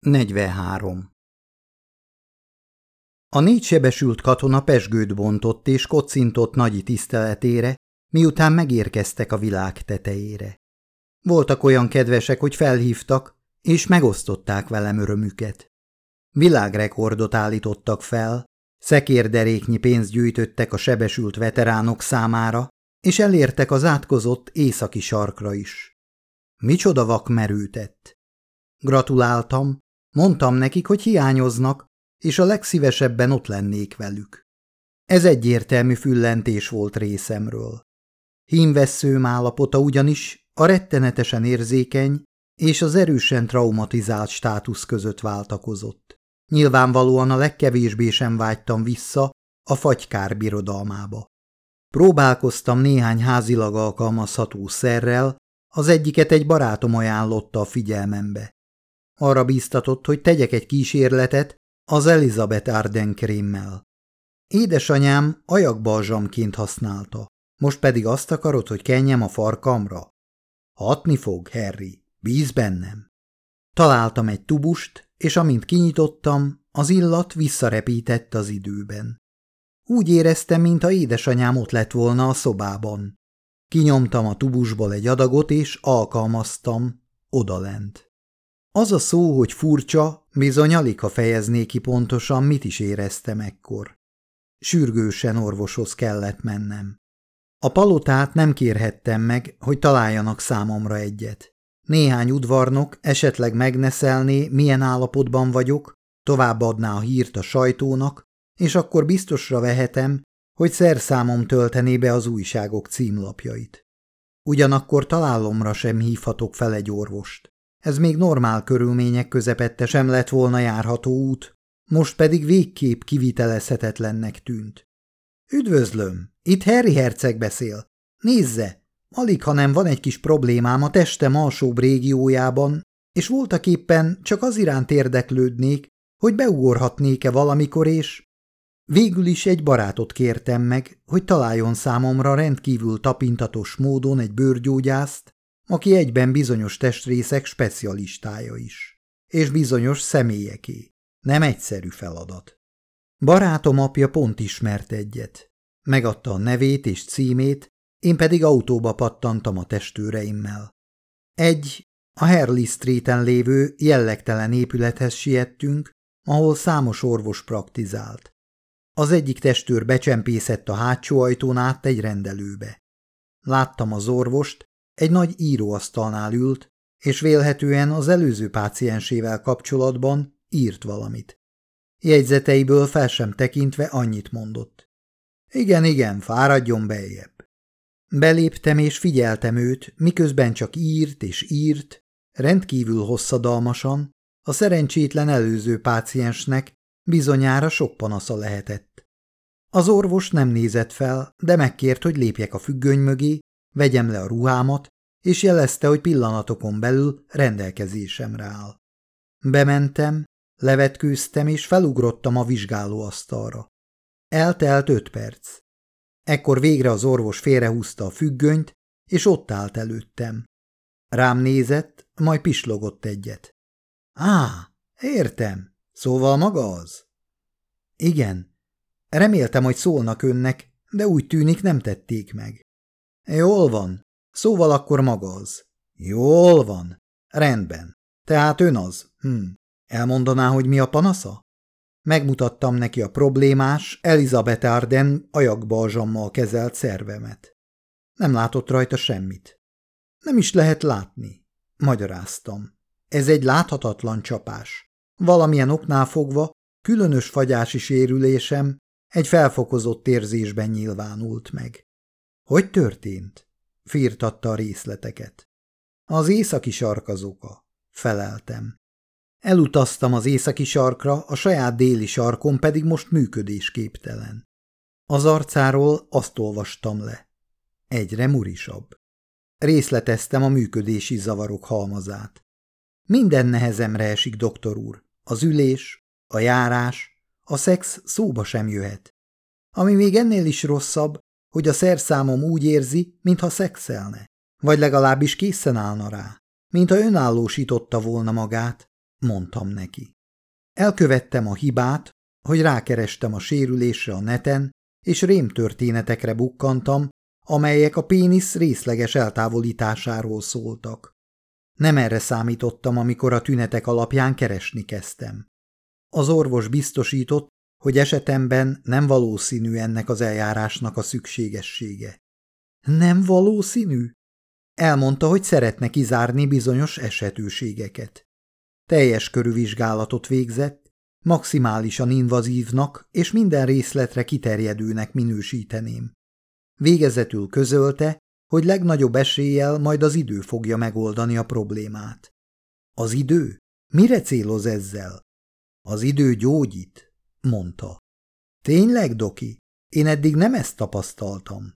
43. A négy sebesült katona pesgőt bontott és kocintott nagyi tiszteletére, miután megérkeztek a világ tetejére. Voltak olyan kedvesek, hogy felhívtak, és megosztották velem örömüket. Világrekordot állítottak fel, szekérderéknyi pénzt gyűjtöttek a sebesült veteránok számára, és elértek az átkozott északi sarkra is. Micsoda vak merültett! Gratuláltam, Mondtam nekik, hogy hiányoznak, és a legszívesebben ott lennék velük. Ez egyértelmű füllentés volt részemről. Hímvesszőm állapota ugyanis a rettenetesen érzékeny és az erősen traumatizált státusz között váltakozott. Nyilvánvalóan a legkevésbé sem vágytam vissza a fagykár birodalmába. Próbálkoztam néhány házilag alkalmazható szerrel, az egyiket egy barátom ajánlotta a figyelmembe. Arra bíztatott, hogy tegyek egy kísérletet az Elizabeth Arden krémmel. Édesanyám ajakbalzsamként használta, most pedig azt akarod, hogy kenjem a farkamra? Hatni fog, Harry, bíz bennem. Találtam egy tubust, és amint kinyitottam, az illat visszarepített az időben. Úgy éreztem, mintha édesanyám ott lett volna a szobában. Kinyomtam a tubusból egy adagot, és alkalmaztam odalent. Az a szó, hogy furcsa, bizony Alika fejezné ki pontosan, mit is éreztem ekkor. Sürgősen orvoshoz kellett mennem. A palotát nem kérhettem meg, hogy találjanak számomra egyet. Néhány udvarnok esetleg megneszelné, milyen állapotban vagyok, továbbadná a hírt a sajtónak, és akkor biztosra vehetem, hogy szerszámom töltené be az újságok címlapjait. Ugyanakkor találomra sem hívhatok fel egy orvost. Ez még normál körülmények közepette sem lett volna járható út, most pedig végképp kivitelezhetetlennek tűnt. Üdvözlöm, itt Harry herceg beszél. Nézze, alig, hanem van egy kis problémám a testem alsóbb régiójában, és voltak éppen csak az iránt érdeklődnék, hogy beugorhatnék-e valamikor, és... Végül is egy barátot kértem meg, hogy találjon számomra rendkívül tapintatos módon egy bőrgyógyászt, aki egyben bizonyos testrészek specialistája is, és bizonyos személyeké. Nem egyszerű feladat. Barátom apja pont ismert egyet. Megadta a nevét és címét, én pedig autóba pattantam a testőreimmel. Egy, a Harley Street-en lévő jellegtelen épülethez siettünk, ahol számos orvos praktizált. Az egyik testőr becsempészett a hátsó ajtón át egy rendelőbe. Láttam az orvost, egy nagy íróasztalnál ült, és vélhetően az előző páciensével kapcsolatban írt valamit. Jegyzeteiből fel sem tekintve annyit mondott. Igen, igen, fáradjon beljebb. Beléptem és figyeltem őt, miközben csak írt és írt, rendkívül hosszadalmasan, a szerencsétlen előző páciensnek bizonyára sok panasza lehetett. Az orvos nem nézett fel, de megkért, hogy lépjek a függöny mögé, vegyem le a ruhámat, és jelezte, hogy pillanatokon belül rendelkezésemre áll. Bementem, levetkőztem és felugrottam a vizsgálóasztalra. Eltelt öt perc. Ekkor végre az orvos félrehúzta a függönyt, és ott állt előttem. Rám nézett, majd pislogott egyet. Á, értem, szóval maga az? Igen. Reméltem, hogy szólnak önnek, de úgy tűnik nem tették meg. Jól van, szóval akkor maga az. Jól van. Rendben. Tehát ön az. Hm. Elmondaná, hogy mi a panasza? Megmutattam neki a problémás Elizabeth Arden ajakbalzsammal kezelt szervemet. Nem látott rajta semmit. Nem is lehet látni, magyaráztam. Ez egy láthatatlan csapás. Valamilyen oknál fogva különös fagyási sérülésem egy felfokozott érzésben nyilvánult meg. Hogy történt? Firtatta a részleteket. Az északi sarkazóka. Feleltem. Elutaztam az északi sarkra, a saját déli sarkon pedig most működésképtelen. Az arcáról azt olvastam le. Egyre murisabb. Részleteztem a működési zavarok halmazát. Minden nehezemre esik, doktor úr. Az ülés, a járás, a szex szóba sem jöhet. Ami még ennél is rosszabb, hogy a szerszámom úgy érzi, mintha szexelne, vagy legalábbis készen állna rá, mintha önállósította volna magát, mondtam neki. Elkövettem a hibát, hogy rákerestem a sérülésre a neten, és rémtörténetekre bukkantam, amelyek a pénisz részleges eltávolításáról szóltak. Nem erre számítottam, amikor a tünetek alapján keresni kezdtem. Az orvos biztosított, hogy esetemben nem valószínű ennek az eljárásnak a szükségessége. Nem valószínű? Elmondta, hogy szeretne kizárni bizonyos esetőségeket. Teljes körű vizsgálatot végzett, maximálisan invazívnak és minden részletre kiterjedőnek minősíteném. Végezetül közölte, hogy legnagyobb eséllyel majd az idő fogja megoldani a problémát. Az idő? Mire céloz ezzel? Az idő gyógyít, mondta. Tényleg, Doki? Én eddig nem ezt tapasztaltam.